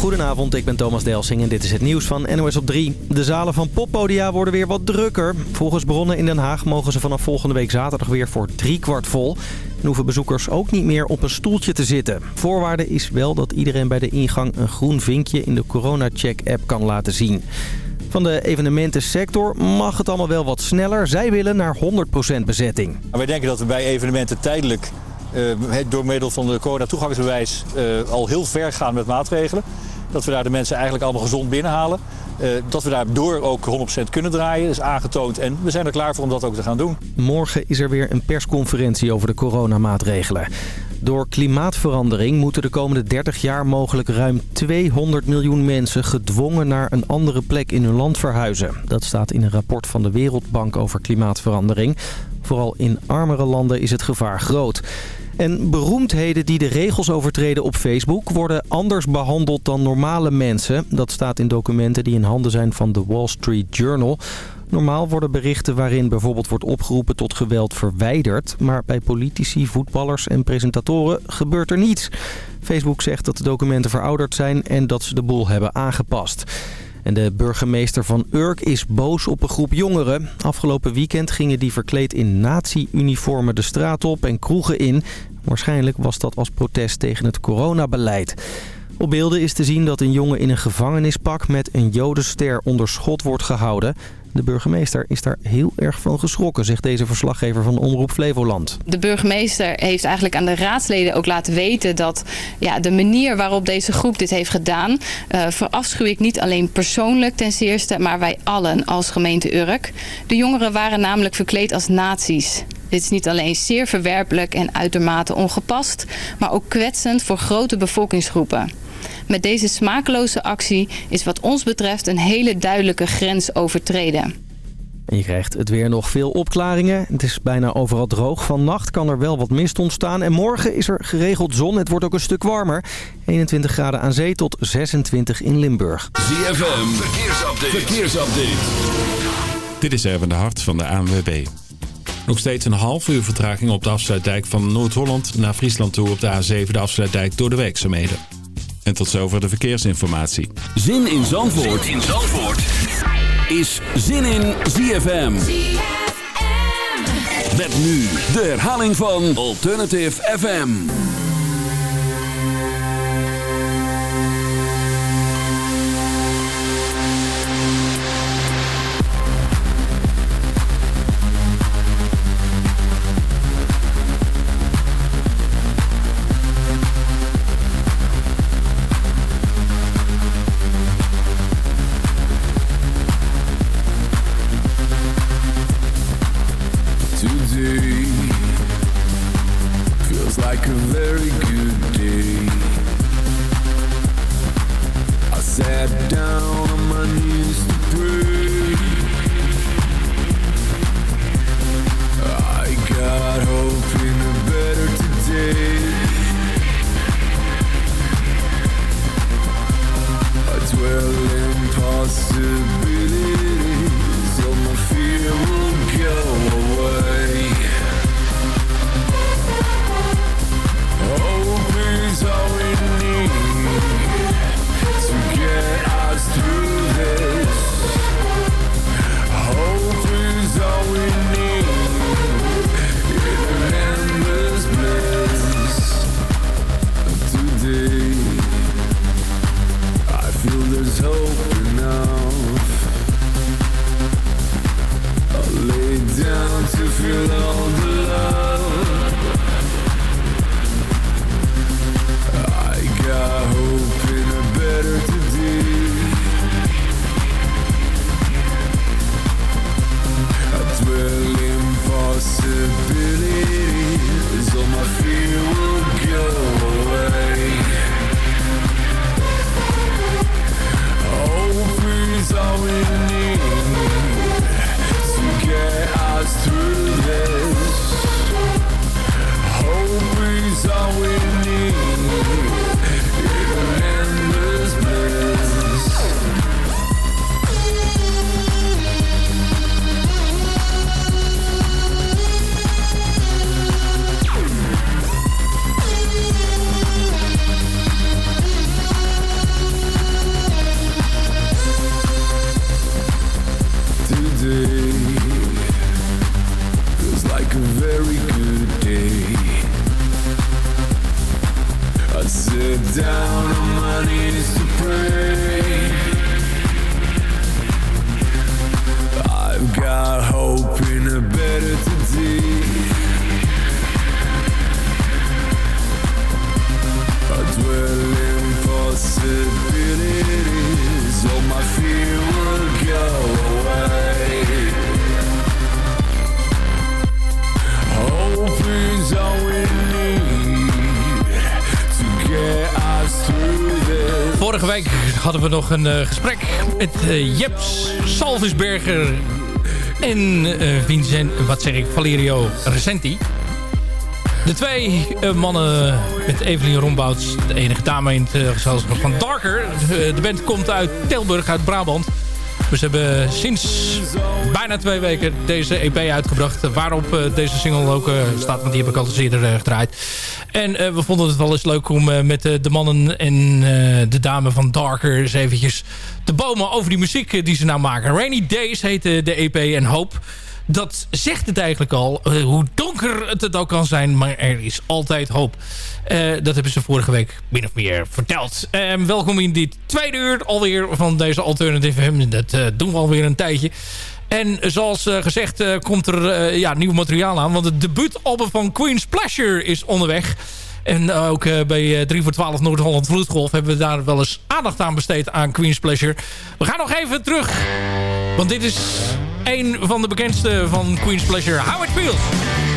Goedenavond, ik ben Thomas Delsing en dit is het nieuws van NOS op 3. De zalen van poppodia worden weer wat drukker. Volgens bronnen in Den Haag mogen ze vanaf volgende week zaterdag weer voor driekwart vol. En hoeven bezoekers ook niet meer op een stoeltje te zitten. Voorwaarde is wel dat iedereen bij de ingang een groen vinkje in de corona-check-app kan laten zien. Van de evenementensector mag het allemaal wel wat sneller. Zij willen naar 100% bezetting. Wij denken dat we bij evenementen tijdelijk door middel van de corona-toegangsbewijs uh, al heel ver gaan met maatregelen. Dat we daar de mensen eigenlijk allemaal gezond binnenhalen. Uh, dat we daardoor ook 100% kunnen draaien, is aangetoond. En we zijn er klaar voor om dat ook te gaan doen. Morgen is er weer een persconferentie over de coronamaatregelen. Door klimaatverandering moeten de komende 30 jaar mogelijk ruim 200 miljoen mensen gedwongen naar een andere plek in hun land verhuizen. Dat staat in een rapport van de Wereldbank over klimaatverandering. Vooral in armere landen is het gevaar groot. En beroemdheden die de regels overtreden op Facebook worden anders behandeld dan normale mensen. Dat staat in documenten die in handen zijn van de Wall Street Journal. Normaal worden berichten waarin bijvoorbeeld wordt opgeroepen tot geweld verwijderd. Maar bij politici, voetballers en presentatoren gebeurt er niets. Facebook zegt dat de documenten verouderd zijn en dat ze de boel hebben aangepast. En de burgemeester van Urk is boos op een groep jongeren. Afgelopen weekend gingen die verkleed in nazi-uniformen de straat op en kroegen in. Waarschijnlijk was dat als protest tegen het coronabeleid. Op beelden is te zien dat een jongen in een gevangenispak met een jodenster onder schot wordt gehouden. De burgemeester is daar heel erg van geschrokken, zegt deze verslaggever van Omroep Flevoland. De burgemeester heeft eigenlijk aan de raadsleden ook laten weten dat ja, de manier waarop deze groep dit heeft gedaan... Uh, verafschuw ik niet alleen persoonlijk ten zeerste, maar wij allen als gemeente Urk. De jongeren waren namelijk verkleed als nazi's. Dit is niet alleen zeer verwerpelijk en uitermate ongepast, maar ook kwetsend voor grote bevolkingsgroepen. Met deze smakeloze actie is wat ons betreft een hele duidelijke grens overtreden. En je krijgt het weer nog veel opklaringen. Het is bijna overal droog. Vannacht kan er wel wat mist ontstaan. En morgen is er geregeld zon. Het wordt ook een stuk warmer. 21 graden aan zee tot 26 in Limburg. ZFM, verkeersupdate. verkeersupdate. Dit is even de hart van de ANWB. Nog steeds een half uur vertraging op de afsluitdijk van Noord-Holland naar Friesland toe op de A7, de afsluitdijk door de werkzaamheden. En tot zover de verkeersinformatie. Zin in Zandvoort, zin in Zandvoort. is Zin in ZFM. ZFM. Met nu de herhaling van Alternative FM. Week hadden we nog een eh, gesprek met eh, Jeps Salvisberger en eh, Vincent, wat zeg ik, Valerio Recenti. De twee mannen met Evelien Rombouts, de enige dame in het gezelschap van Darker. De band komt uit Tilburg, uit Brabant. Dus ze hebben sinds bijna twee weken deze EP uitgebracht. eh, Waarop eh, deze single ook eh, staat, want die heb ik al eens eerder gedraaid. En we vonden het wel eens leuk om met de mannen en de dame van Darker... eens eventjes te bomen over die muziek die ze nou maken. Rainy Days heet eh, de EP en Hoop dat zegt het eigenlijk al. eh, hoe donker het het ook kan zijn, maar er is altijd hoop. Eh, dat hebben ze vorige week min of meer verteld. Ehm, welkom in dit tweede uur alweer van deze Alternative FM. Dat eh, doen we alweer een tijdje. En zoals gezegd komt er ja, nieuw materiaal aan. Want het debuutalbum van Queen's Pleasure is onderweg. En ook eh, bij eh, 3 voor 12 Noord-Holland Vloedgolf... hebben we daar wel eens aandacht aan besteed aan Queen's Pleasure. We gaan nog even terug. Want dit is een van de bekendste van Queen's Pleasure. How It Feels.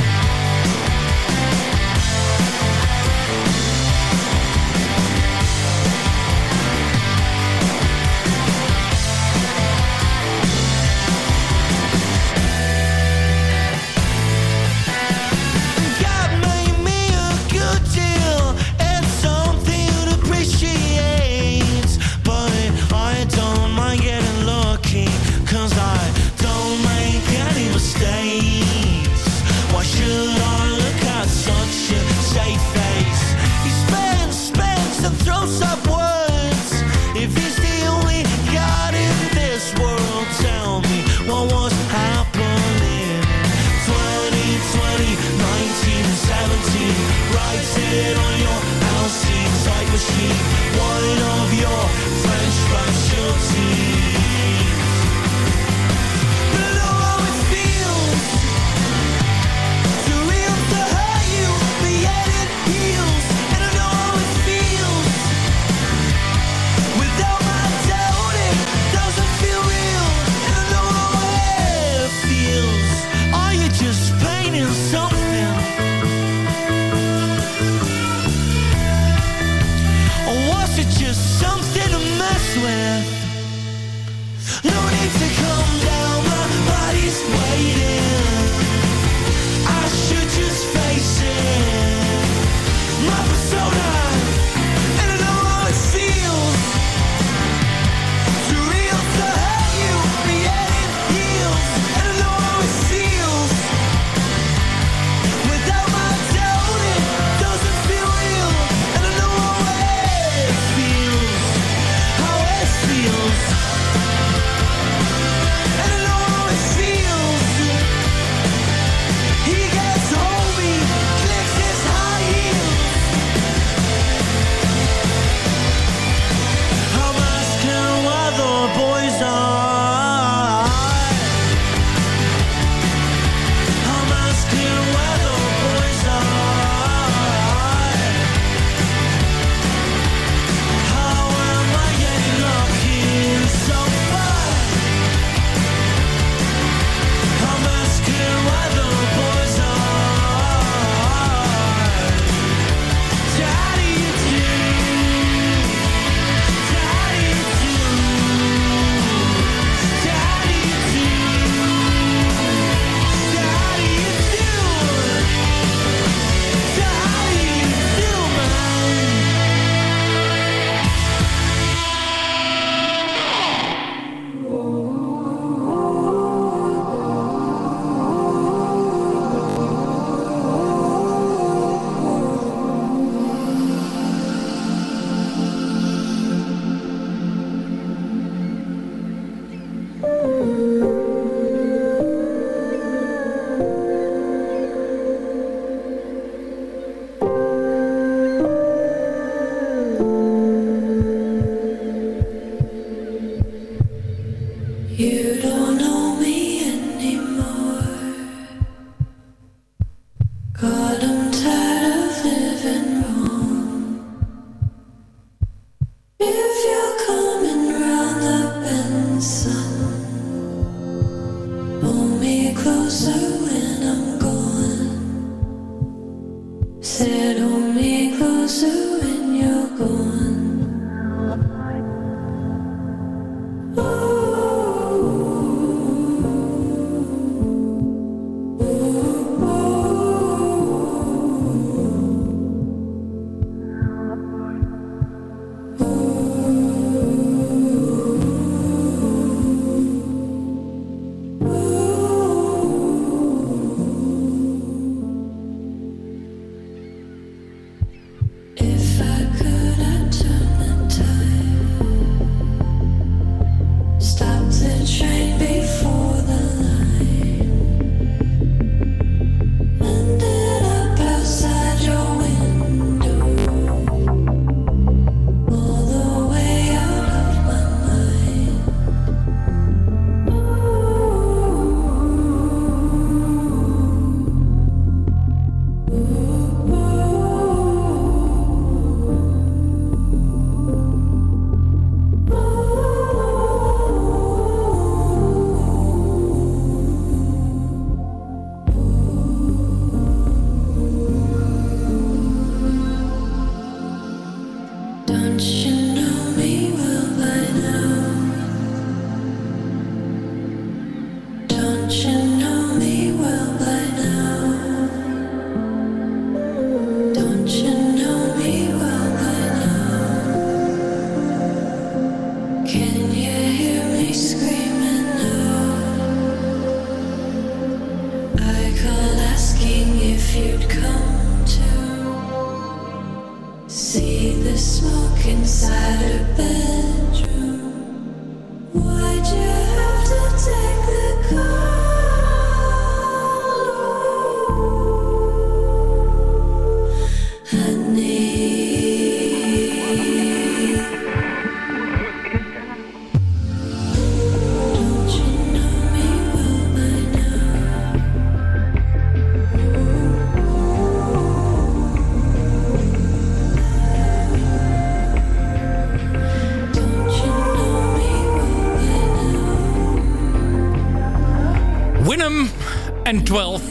En 12.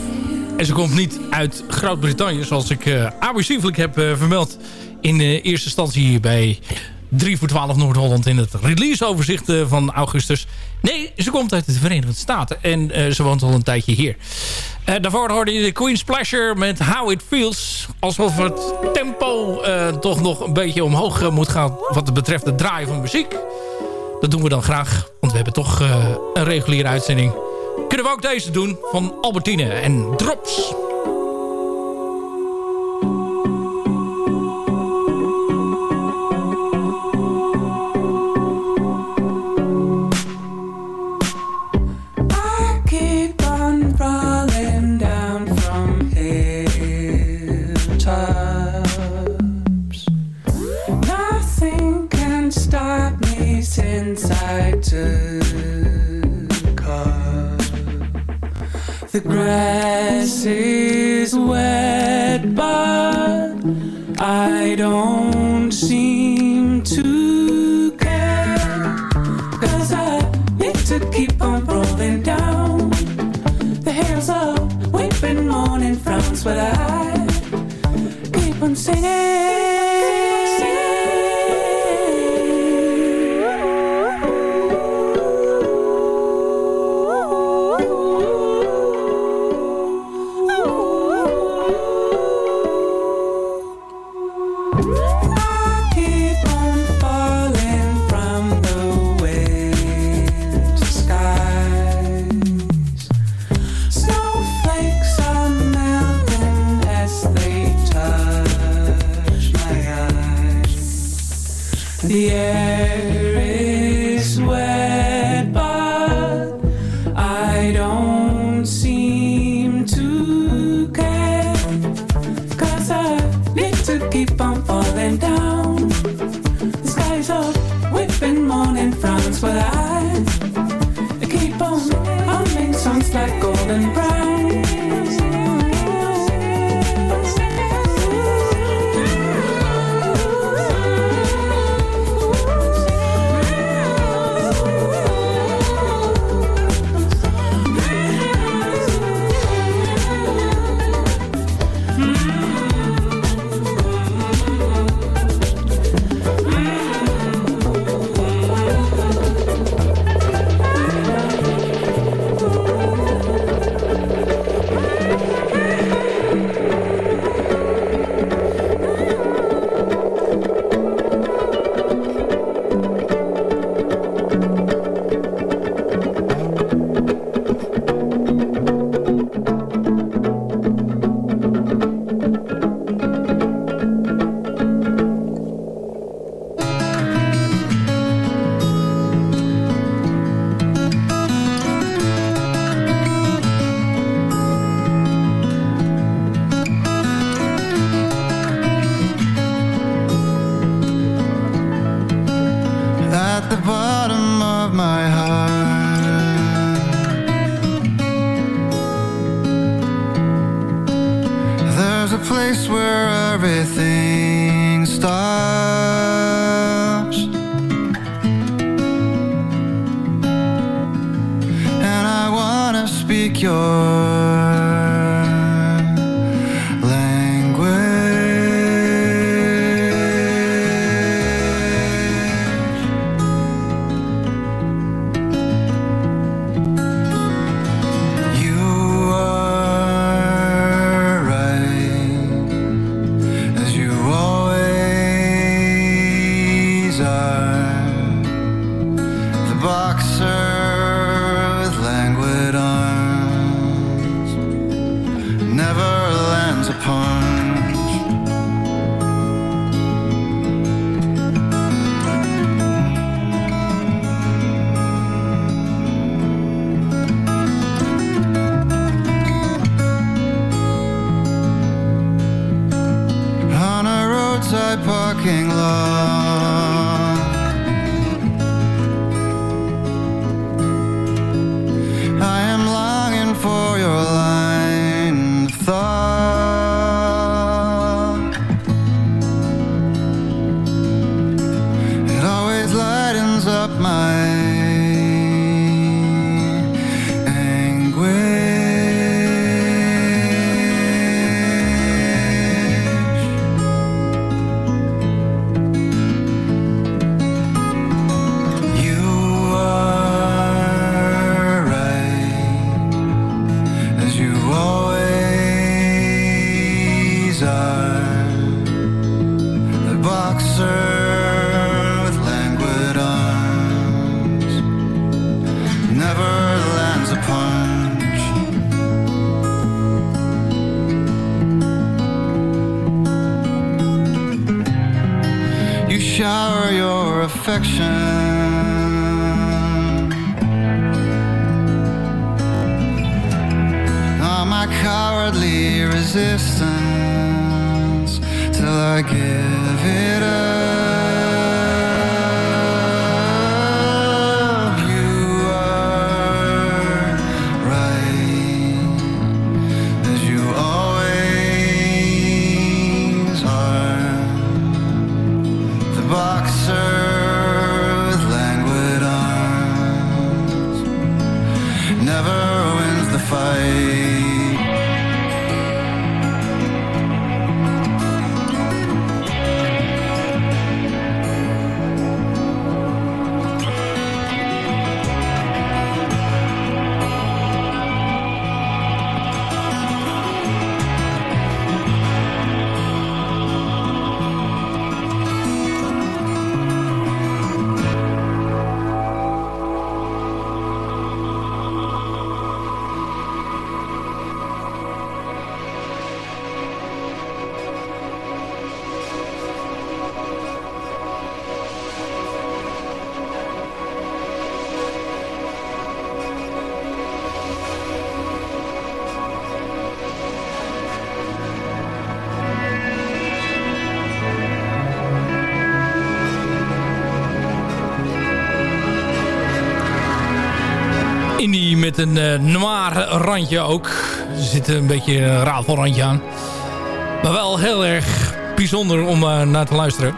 En ze komt niet uit Groot-Brittannië, zoals ik uh, abusieflijk heb eh, vermeld... in eh, eerste instantie bij 3 voor 12 Noord-Holland... in het releaseoverzicht eh, van augustus. Nee, ze komt uit de Verenigde Staten en eh, ze woont al een tijdje hier. Eh, daarvoor hoorde je de Queen's Pleasure met How It Feels. Alsof het tempo eh, toch nog een beetje omhoog eh, moet gaan... wat betreft het draaien van muziek. Dat doen we dan graag, want we hebben toch eh, een reguliere uitzending. Kunnen we ook deze doen van Albertine en Drops. I The grass is wet, but I don't seem to care. Cause I need to keep on rolling down the hills of weeping morning frowns, but I keep on I The air is wet, but I don't seem to care. Cause I need to keep on falling down. The skies are whipping morning frowns, but I affection on my cowardly resistance till I give it up. Een noir randje ook. Er zit een beetje een rafelrandje aan. Maar wel heel erg bijzonder om eh, naar te luisteren.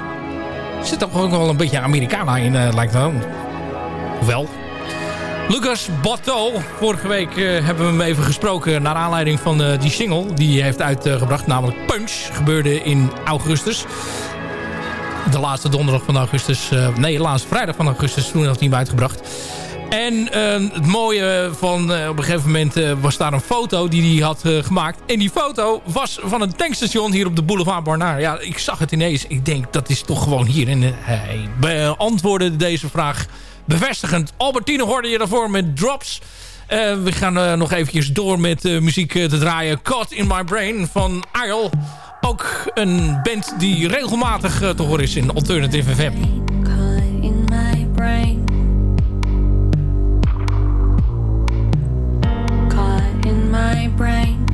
Er zit toch ook wel een beetje Americana in, eh, lijkt wel. Lucas Bateau. Vorige week hebben we hem even gesproken... naar aanleiding van die single die hij heeft uitgebracht. Namelijk Punch. Gebeurde in augustus. De laatste donderdag van augustus. nee, de laatste vrijdag van augustus. Toen had hij hem uitgebracht. En eh, het mooie van eh, op een gegeven moment eh, was daar een foto die hij had gemaakt. En die foto was van een tankstation hier op de boulevard Barnaar. Ja, ik zag het ineens. Ik denk, dat is toch gewoon hier. En hij beantwoordde deze vraag bevestigend. Albertine hoorde je daarvoor met Drops. We gaan nog eventjes door met muziek te draaien. Caught in My Brain van Isle. Ook een band die regelmatig te horen is in Alternative FM. Caught in my brain. My brain.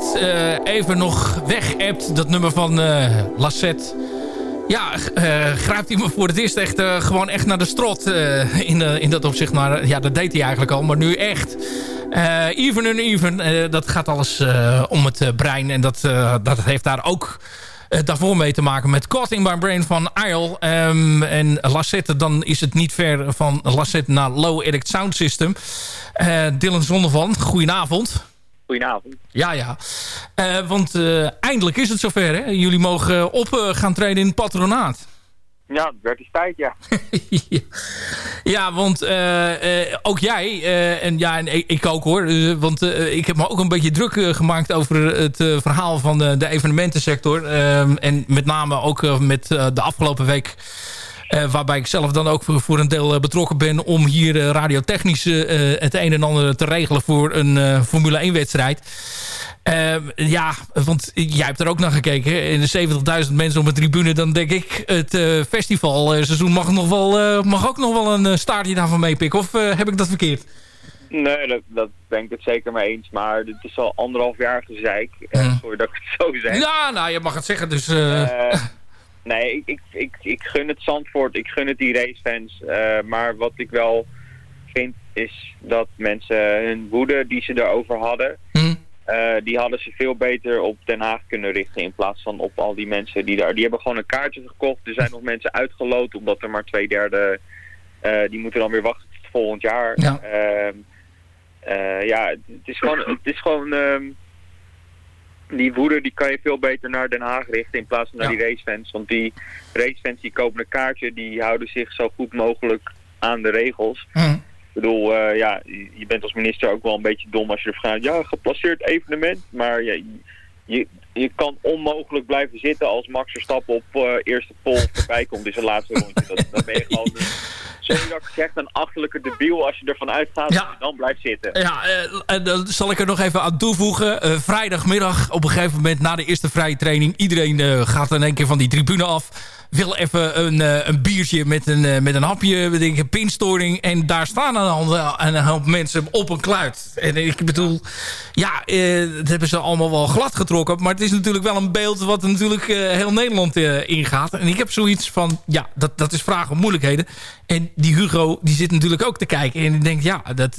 Eh, even nog weg hebt, dat nummer van eh Lassette... Ja, eh, grijpt hij me voor het eerst echt gewoon echt naar de strot in, in dat opzicht. Maar ja, dat deed hij eigenlijk al, maar nu echt. Even en even, dat gaat alles om het brein. En dat, dat heeft daar ook daarvoor mee te maken met Caught in My Brain van Isle. Ehm, en Lassette, dan is het niet ver van Lassette naar Low Edit Sound System. Dylan Zondervan, goedenavond. Goedenavond. Ja, ja. Eh, want eh, eindelijk is het zover, hè? Jullie mogen op eh, gaan treden in het patronaat. Ja, het werd eens tijd, ja. Ja, want ook jij, en ja, en ik, ik ook hoor, eh, want ik heb me ook een beetje druk gemaakt over het verhaal van de, de evenementensector. Ehm, en met name ook met de afgelopen week, waarbij ik zelf dan ook voor, een deel eh, betrokken ben om hier eh, radiotechnisch eh, het een en ander te regelen voor een eh, Formule 1 wedstrijd. Ehm, ja, want jij hebt er ook naar gekeken. En de 70.000 mensen op een tribune. Dan denk ik, het eh, festivalseizoen mag, nog wel, eh, mag ook nog wel een eh, staartje daarvan meepikken. Of eh, heb ik dat verkeerd? Nee, dat, dat ben ik het zeker mee eens. Maar dit is al anderhalf jaar gezeik. Eh, sorry dat ik het zo zeg. Ja, nou, je mag het zeggen. Dus, eh, Eh, nee, ik, ik, ik, ik gun het Zandvoort. Ik gun het die racefans. Eh, maar wat ik wel vind is dat mensen hun woede die ze erover hadden... eh, die hadden ze veel beter op Den Haag kunnen richten in plaats van op al die mensen die daar... Die hebben gewoon een kaartje gekocht. Er zijn nog mensen uitgeloot omdat er maar twee derde... eh, die moeten dan weer wachten tot volgend jaar. Ja. Ehm, eh, ja, het is gewoon... Het is gewoon ehm, die woede die kan je veel beter naar Den Haag richten in plaats van naar die racefans. Want die racefans die kopen een kaartje, die houden zich zo goed mogelijk aan de regels. Ik bedoel, eh, ja, je bent als minister ook wel een beetje dom als je er vraagt, ja, geplaceerd evenement. Maar ja, je, je kan onmogelijk blijven zitten als Max Verstappen op eh, eerste pol voorbij komt in zijn laatste rondje. Dat, dan ben je gewoon, sorry dat ik zeg, een achterlijke debiel als je ervan uitgaat Ja. dat je dan blijft zitten. Ja, eh, en dan zal ik er nog even aan toevoegen. Eh, vrijdagmiddag op een gegeven moment na de eerste vrije training. Iedereen gaat in één keer van die tribune af. Wil even een, eh, een biertje met een, eh, met een hapje, we denken pinstoring. En daar staan een, een hoop mensen op een kluit. En ik bedoel, ja, eh, dat hebben ze allemaal wel glad getrokken. Maar het is natuurlijk wel een beeld wat natuurlijk heel Nederland ingaat. En ik heb zoiets van, ja, dat, dat is vragen om moeilijkheden. En die Hugo, die zit natuurlijk ook te kijken. En die denkt, ja, dat...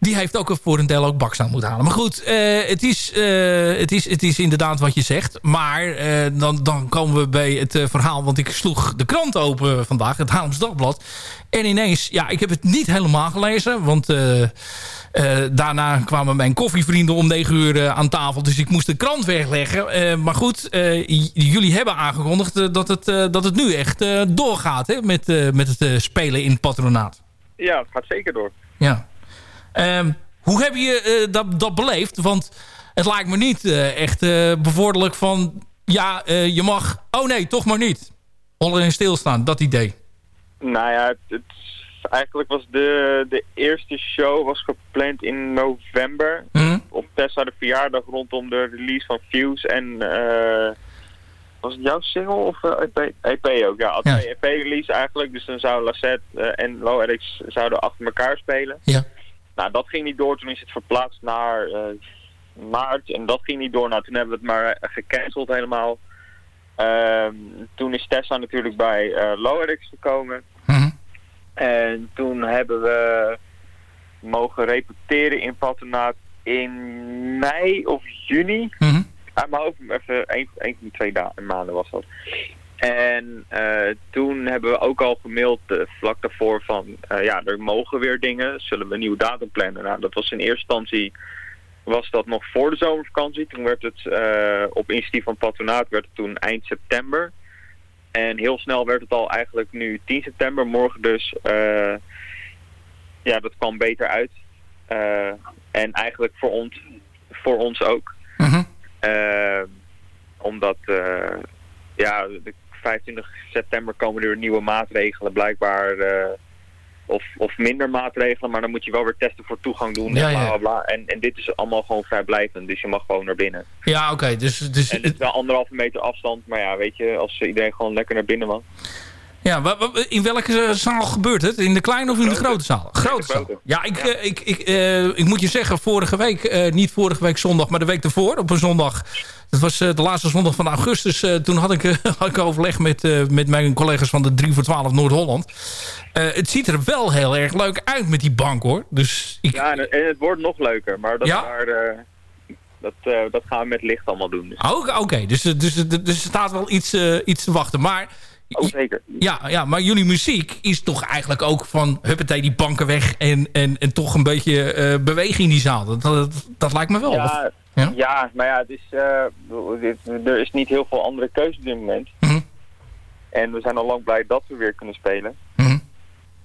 die heeft ook voor een deel ook bakstaan moeten halen. Maar goed, eh, het, is, eh, het, is, het is inderdaad wat je zegt. Maar eh, dan, dan komen we bij het verhaal. Want ik sloeg de krant open vandaag, het Haarlems Dagblad. En ineens, ja, ik heb het niet helemaal gelezen. Want daarna kwamen mijn koffievrienden om 9 uur aan tafel. Dus ik moest de krant wegleggen. Maar goed, jullie hebben aangekondigd dat, het, dat het nu echt doorgaat. Hè, met, met het spelen in het patronaat. Ja, het gaat zeker door. Ja. Ehm, hoe heb je eh, dat, dat beleefd? Want het lijkt me niet eh, echt eh, bevorderlijk van... Ja, je mag... Oh nee, toch maar niet. Hollen en stilstaan, dat idee. Nou ja, het, het- eigenlijk was de, de eerste show was gepland in november. Hm? Op Tessa de verjaardag rondom de release van Fuse en... was het jouw single of EP? EP ook, ja. Ja. EP release eigenlijk. Dus dan zou Lassette en Low Alex zouden achter elkaar spelen. Ja. Nou, dat ging niet door. Toen is het verplaatst naar eh, maart. En dat ging niet door. Nou, toen hebben we het maar eh, gecanceld helemaal. Ehm, toen is Tessa natuurlijk bij Alex gekomen. Mhm. En toen hebben we mogen repeteren in Patronaat in mei of juni. Uit mijn hoofd, even van die twee maanden was dat. En eh, toen hebben we ook al gemaild eh, vlak daarvoor van, eh, ja, er mogen weer dingen, zullen we een nieuwe datum plannen? Nou, dat was in eerste instantie, was dat nog voor de zomervakantie. Toen werd het, op initiatief van Patronaat, werd het toen eind september. En heel snel werd het al eigenlijk nu 10 september, morgen dus. ja, dat kwam beter uit. En eigenlijk voor ons, voor ons ook. Mhm. Omdat, ja, de 25 september komen er nieuwe maatregelen blijkbaar. eh, of, of minder maatregelen, maar dan moet je wel weer testen voor toegang doen. Ja, en, bla, bla. En, en dit is allemaal gewoon vrijblijvend, dus je mag gewoon naar binnen. Ja, oké. Dus, dus, En het is wel anderhalve meter afstand, maar ja, weet je, als iedereen gewoon lekker naar binnen mag. Ja, in welke eh, zaal gebeurt het? In de kleine of in de Grote. zaal? Grote zaal. Ja, ik, eh, ik, ik, eh, ik moet je zeggen, vorige week, niet vorige week zondag, maar de week ervoor, op een zondag. Dat was de laatste zondag van augustus. toen had ik, had ik overleg met, met mijn collega's van de 3 voor 12 Noord-Holland. Het ziet er wel heel erg leuk uit met die bank, hoor. Dus ik, Ja, en, het wordt nog leuker, maar dat, Ja? daar, dat, dat gaan we met licht allemaal doen. Dus. Oké, dus, dus, dus, dus er staat wel iets, iets te wachten. Maar, Oh, zeker. ja, ja, maar jullie muziek is toch eigenlijk ook van... huppatee, die banken weg en, en, en toch een beetje eh, beweging in die zaal. Dat, dat, dat lijkt me wel. Ja, Ja? ja? maar ja, het is, eh, dit- er is niet heel veel andere keuze op dit moment. Mhm. En we zijn al lang blij dat we weer kunnen spelen. Mhm.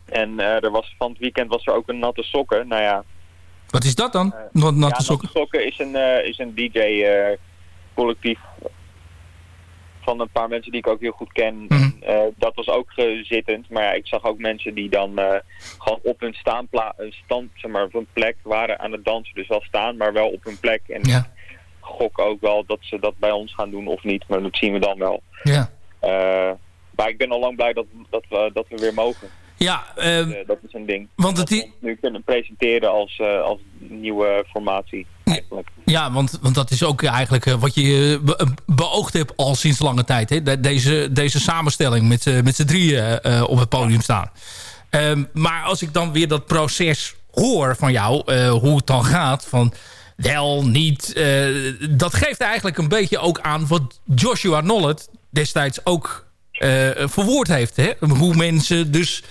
En eh, er was, van het weekend was er ook een natte sokken. Nou ja, Wat is dat dan? Ja, natte sokken? natte sokken is een, is een DJ-collectief van een paar mensen die ik ook heel goed ken. Mhm. Eh, dat was ook gezittend, maar ja, ik zag ook mensen die dan eh, gewoon op hun staanpla een stand, zeg maar, op een plek waren aan het dansen. Dus wel staan, maar wel op hun plek. En Ja, gok ook wel dat ze dat bij ons gaan doen of niet, maar dat zien we dan wel. ja. Eh, maar ik ben al lang blij dat, dat, we, dat we weer mogen. Ja, ehm, Eh, dat is een ding. want Dat het, we nu kunnen presenteren als, eh, als nieuwe formatie ja, want, want dat is ook eigenlijk eh, wat je eh, be- beoogd hebt al sinds lange tijd. Hè? De- Deze, deze samenstelling met, met z'n drieën eh, op het podium staan. Ehm, maar als ik dan weer dat proces hoor van jou, eh, hoe het dan gaat, van wel, niet, eh, dat geeft eigenlijk een beetje ook aan wat Joshua Nollet destijds ook eh, verwoord heeft. Hè? Hoe mensen dus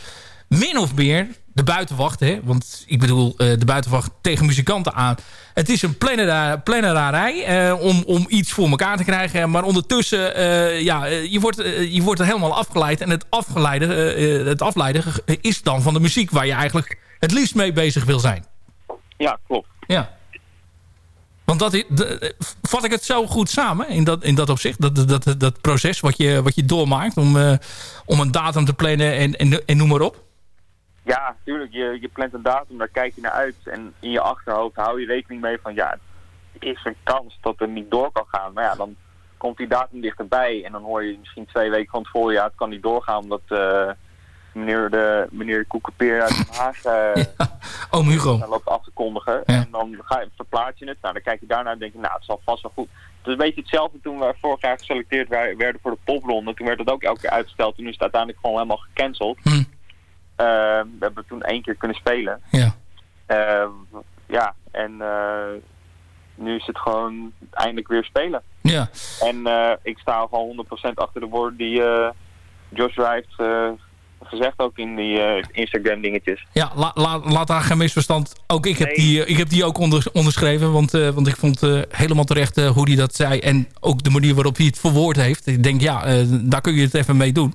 min of meer de buitenwacht, hè? want ik bedoel eh, de buitenwacht tegen muzikanten aan. Het is een plannera- plannerarij eh, om, om iets voor elkaar te krijgen. Maar ondertussen, eh, ja, je, wordt, je wordt er helemaal afgeleid. En het, afgeleide, eh, het afleiden is dan van de muziek waar je eigenlijk het liefst mee bezig wil zijn. Ja, klopt. Ja. Want dat, de- vat ik het zo goed samen in dat, in dat opzicht? Dat, dat, dat, dat proces wat je, wat je doormaakt om, om een datum te plannen en, en, en noem maar op? Ja, tuurlijk. Je, je plant een datum, daar kijk je naar uit. En in je achterhoofd hou je rekening mee van ja, er is een kans dat het niet door kan gaan. Maar ja, dan komt die datum dichterbij en dan hoor je misschien twee weken van tevoren, ja, het kan niet doorgaan omdat eh, meneer de meneer Koekepeer uit Den Haag eh, Oom Hugo. dan loopt af te kondigen. Ja. En dan ga je, verplaats je het. Nou, dan kijk je daarnaar en denk je, nou, het zal vast wel goed. Het is een beetje hetzelfde toen we vorig jaar geselecteerd werden voor de popronde. Toen werd het ook elke keer uitgesteld. Toen is het uiteindelijk gewoon helemaal gecanceld. Hm. Eh, we hebben toen één keer kunnen spelen. Ja. Eh, ja, en eh, nu is het gewoon eindelijk weer spelen. Ja. En eh, ik sta gewoon 100% achter de woorden die eh Joshua heeft gezegd ook in die Instagram dingetjes. Ja, la, la- laat daar geen misverstand. Ook ik heb, Nee. die, ik heb die ook onder, onderschreven. Want, want ik vond helemaal terecht hoe hij dat zei. En ook de manier waarop hij het verwoord heeft. Ik denk, ja, daar kun je het even mee doen.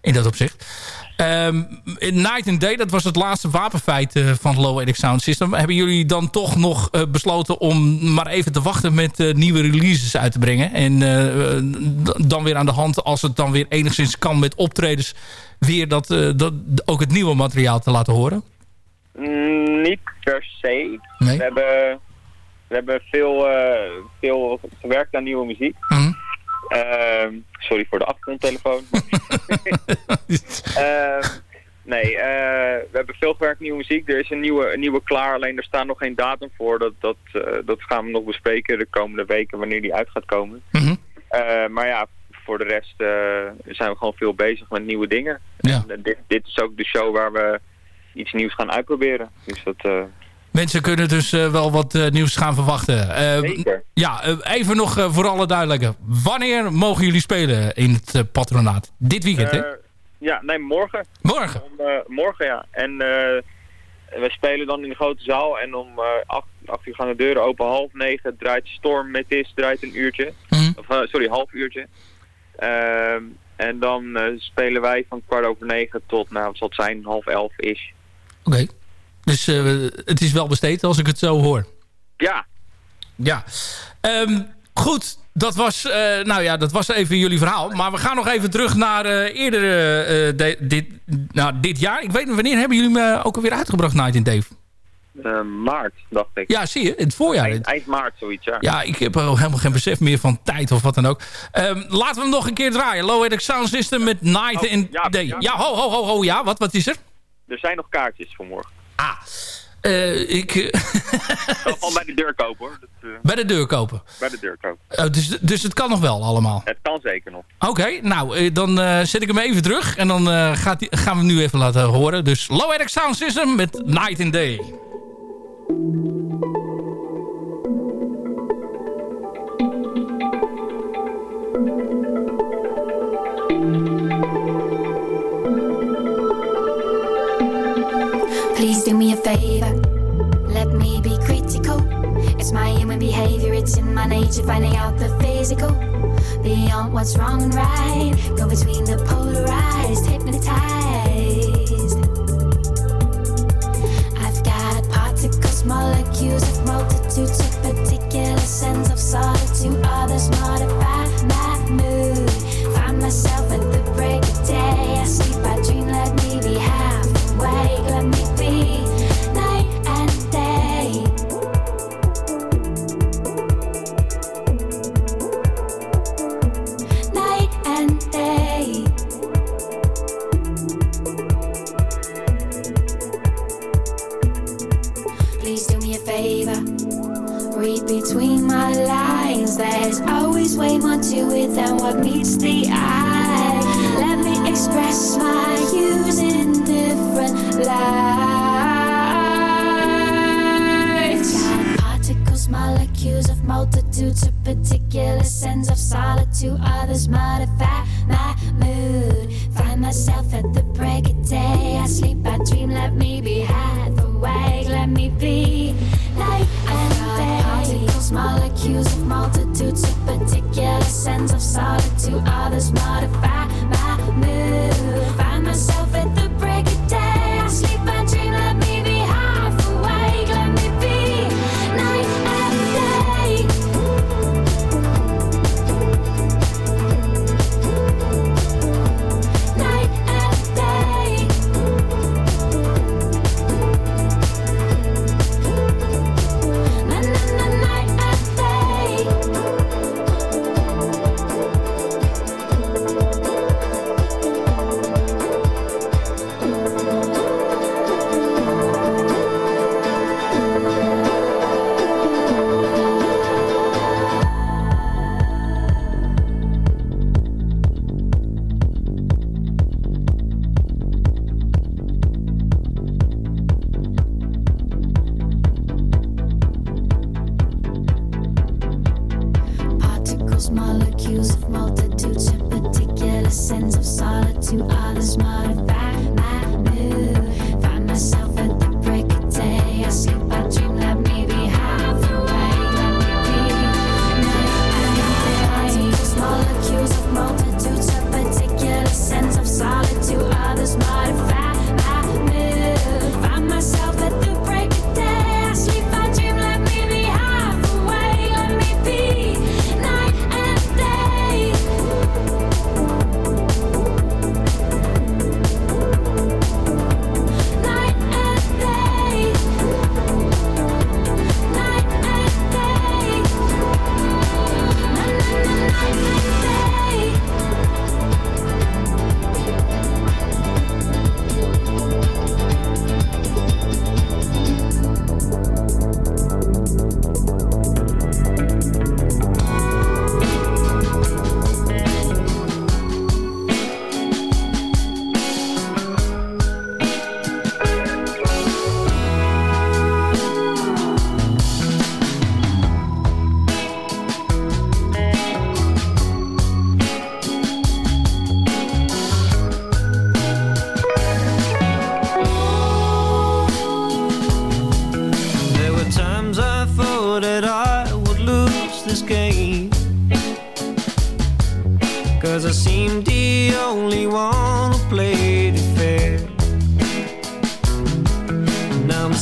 In dat opzicht. Ehm, Night and Day, dat was het laatste wapenfeit eh, van Low Edic Sound System. Hebben jullie dan toch nog eh, besloten om maar even te wachten met eh, nieuwe releases uit te brengen? En dan weer aan de hand, als het dan weer enigszins kan met optredens, weer dat, dat, ook het nieuwe materiaal te laten horen? Mm, niet per se. Nee? We hebben, we hebben veel, veel gewerkt aan nieuwe muziek. Mhm. Ehm, sorry voor de achtergrondtelefoon. Ehm, nee, eh, we hebben veel gewerkt nieuwe muziek. Er is een nieuwe, een nieuwe klaar, alleen er staat nog geen datum voor. Dat, dat, eh, dat gaan we nog bespreken de komende weken wanneer die uit gaat komen. Mhm. Eh, maar ja, voor de rest zijn we gewoon veel bezig met nieuwe dingen. Ja. En, dit, dit is ook de show waar we iets nieuws gaan uitproberen. Dus dat... Mensen kunnen dus eh, wel wat eh, nieuws gaan verwachten. Eh, Zeker. Ja, even nog voor alle duidelijke. Wanneer mogen jullie spelen in het patronaat? Dit weekend, hè? Ja, nee, morgen. Morgen? Om, morgen, ja. En we spelen dan in de grote zaal. En om eh, acht, acht uur gaan de deuren open. Half negen draait Storm met is draait een uurtje. Mhm. Of, sorry, half uurtje. Ehm, en dan spelen wij van kwart over negen tot, nou, wat zal het zijn, half elf is. Oké. Dus eh, het is wel besteed als ik het zo hoor. Ja, Ja. Ehm, goed, dat was, eh, nou ja, dat was even jullie verhaal. Maar we gaan nog even terug naar eh, eerder de- dit, nou, dit jaar. Ik weet niet, wanneer hebben jullie me ook alweer uitgebracht, Night in Dave? maart, dacht ik. Ja, zie je, in het voorjaar. Eind, eind maart, zoiets, ja. Ja, ik heb al helemaal geen besef meer van tijd of wat dan ook. Ehm, laten we hem nog een keer draaien. Low Edic Sound System met Night Oh, in ja, Day. ja. Ja, ho, ho, ho, ho, ja. Wat, wat is er? Er zijn nog kaartjes voor morgen. Eh, ik, eh, Gewoon bij de deur kopen, hoor. Dat, eh, bij de deur kopen. bij de deur kopen. Eh, dus, dus het kan nog wel allemaal. Het kan zeker nog. Oké, nou, dan zet ik hem even terug. En dan gaat die, gaan we hem nu even laten horen. Dus Low Edic Sound System met Night and Day. Please do me a favor. Let me be critical. It's my human behavior, it's in my nature, finding out the physical. Beyond what's wrong and right. Go between the polarized, hypnotized. I've got particles, molecules of multitudes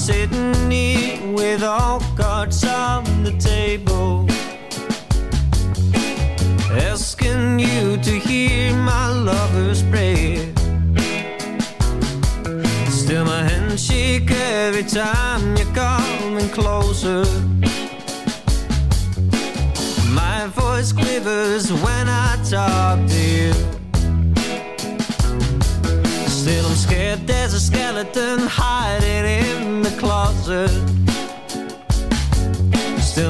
sitting here with all cards on the table. Asking you to hear my lover's prayer. Still my hands shake every time you're coming closer My voice quivers when I talk to you Still I'm scared there's a skeleton Still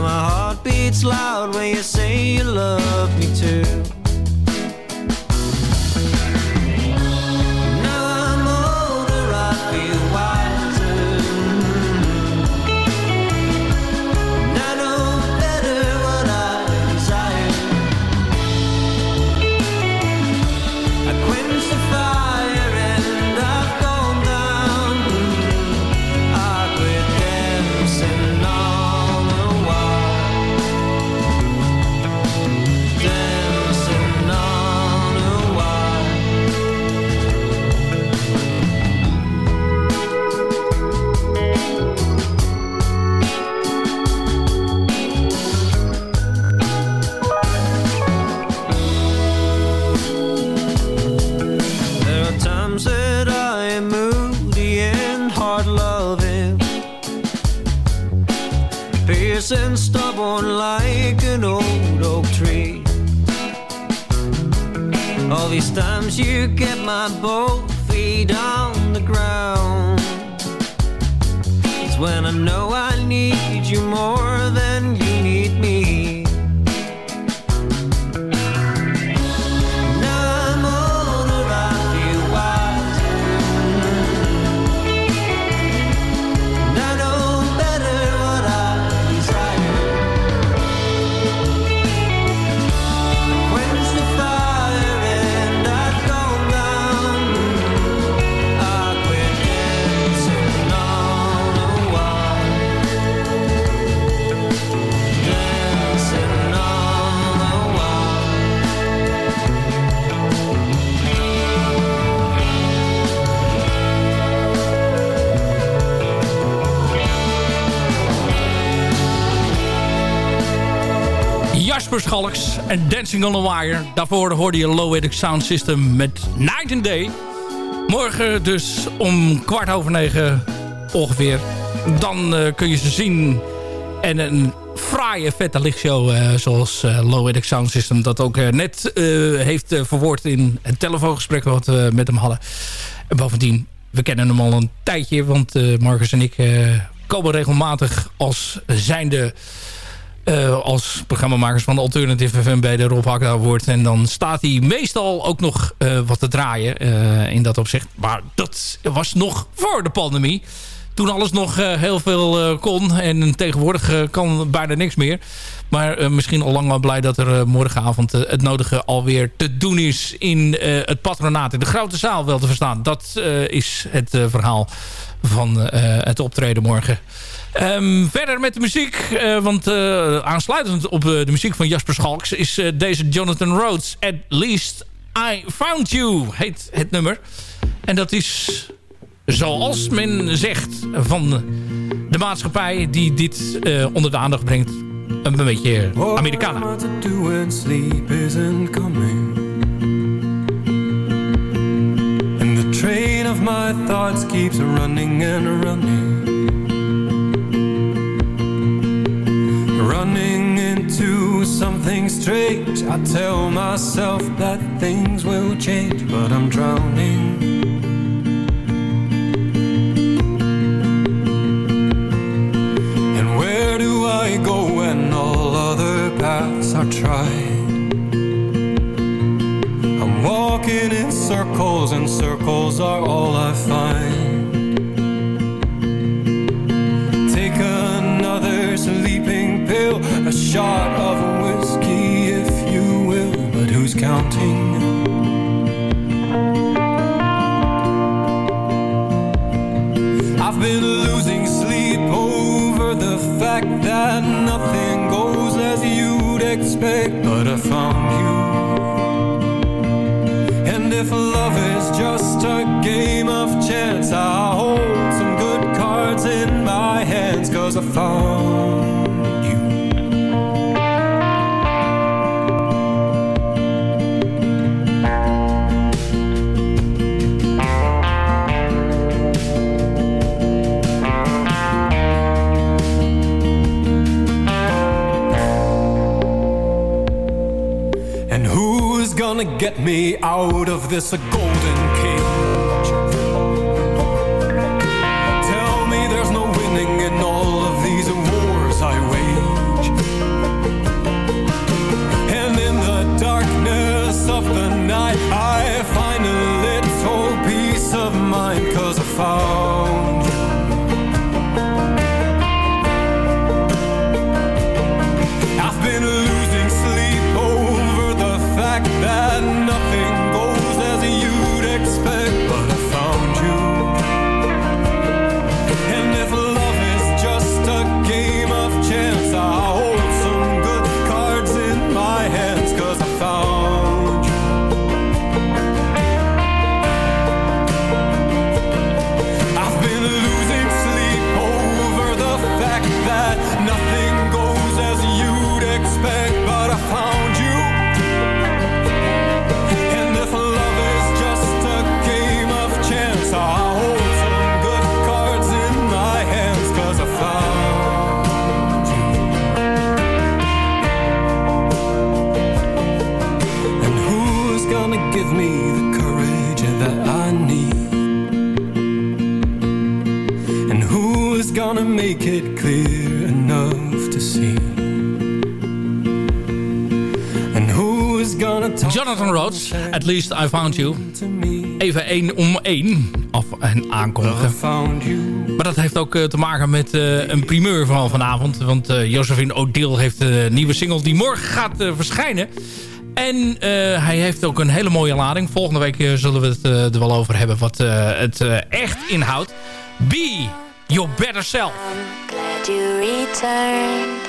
my heart beats loud when you say you love me too you get my both feet on the ground. It's when I know I need you more Schalks en Dancing on a Wire. Daarvoor hoorde je Low Edic Sound System met Night and Day. Morgen dus om kwart over negen ongeveer. Dan eh, kun je ze zien. En een fraaie, vette lichtshow eh, zoals eh, Low Edic Sound System... dat ook net heeft verwoord in het telefoongesprek wat we met hem hadden. En bovendien, we kennen hem al een tijdje... want Marcus en ik komen regelmatig als zijnde... eh, als programmamakers van de Alternative FM bij de Rob Hakka wordt. En dan staat hij meestal ook nog eh, wat te draaien eh, in dat opzicht. Maar dat was nog voor de pandemie. Toen alles nog heel veel kon. En tegenwoordig kan bijna niks meer. Maar misschien al lang wel blij dat er morgenavond het nodige alweer te doen is in het patronaat. In de grote zaal wel te verstaan. Dat is het verhaal van het optreden morgen. Ehm, verder met de muziek. eh, want eh, aansluitend op eh, de muziek van Jasper Schalks... is deze Jonathan Rhodes. At Least I Found You heet het nummer. En dat is zoals men zegt van de maatschappij... die dit onder de aandacht brengt. Een beetje the train of my thoughts keeps running and Running something strange. I tell myself that things will change But I'm drowning. And where do I go when all other paths are tried? I'm walking in circles and circles are all I find that nothing goes as you'd expect But I found you. And if love is just a game of chance I hold some good cards in my hands Cause I found get me out of this golden Jonathan Rhodes, At Least I Found You. Even één om één af en aankondigen. Maar dat heeft ook eh, te maken met eh, een primeur van vanavond. Want eh, Josephine O'Deal heeft een nieuwe single die morgen gaat verschijnen. En eh, hij heeft ook een hele mooie lading. Volgende week zullen we het er wel over hebben wat het echt inhoudt. Be your better self. glad you returned.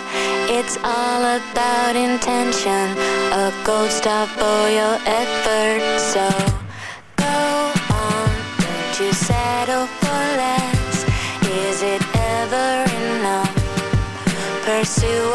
It's all about intention, a gold star for your effort. So go on, don't you settle for less. Is it ever enough? Pursue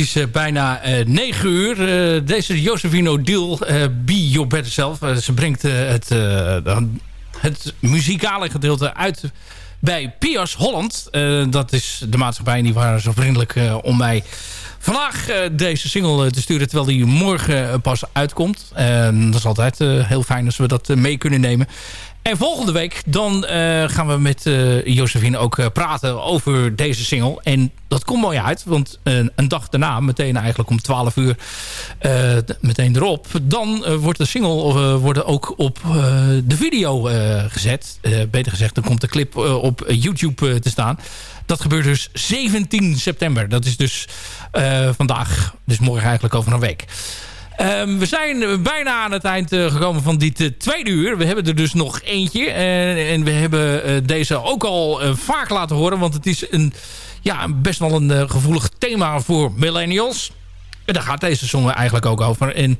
is eh, bijna eh 9 uur. Eh, deze Josephine O'Deal, eh Be Your Better Self. eh, ze brengt eh, het, eh, het muzikale gedeelte uit bij Pias Holland. Eh, dat is de maatschappij. Die waren zo vriendelijk eh, om mij vandaag eh, deze single eh, te sturen. Terwijl die morgen eh, pas uitkomt. Dat is altijd eh, heel fijn als we dat eh, mee kunnen nemen. En volgende week dan eh, gaan we met eh Josephine ook eh, praten over deze single. En dat komt mooi uit, want een dag daarna, meteen eigenlijk om 12 uur, meteen erop. Dan wordt de single worden ook op de video gezet. Beter gezegd, dan komt de clip op YouTube te staan. Dat gebeurt dus 17 september. Dat is dus vandaag, dus morgen eigenlijk over een week. Ehm, we zijn eh, bijna aan het eind eh, gekomen van dit eh, tweede uur. We hebben er dus nog eentje. En, we hebben eh, deze ook al eh, vaak laten horen. Want het is een, ja, best wel een eh, gevoelig thema voor millennials. En daar gaat deze song eigenlijk ook over. En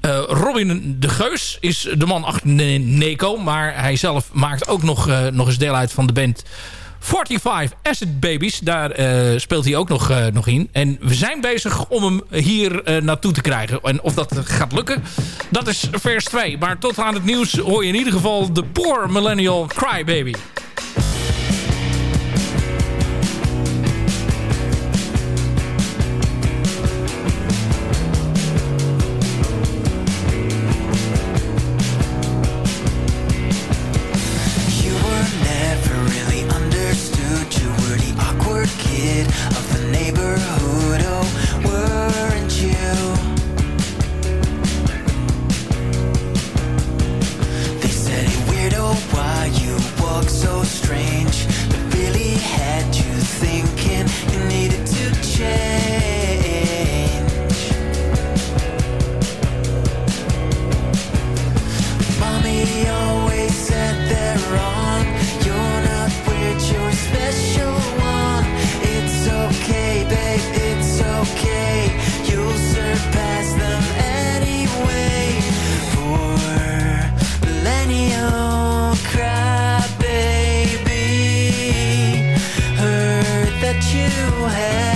eh, Robin de Geus is de man achter Ne- Neko. Maar hij zelf maakt ook nog, eh, nog eens deel uit van de band 45 Acid Babies. Daar eh, speelt hij ook nog, eh, nog in. En we zijn bezig om hem hier eh, naartoe te krijgen. En of dat gaat lukken, dat is vers 2. Maar tot aan het nieuws hoor je in ieder geval de Poor Millennial Crybaby. You you had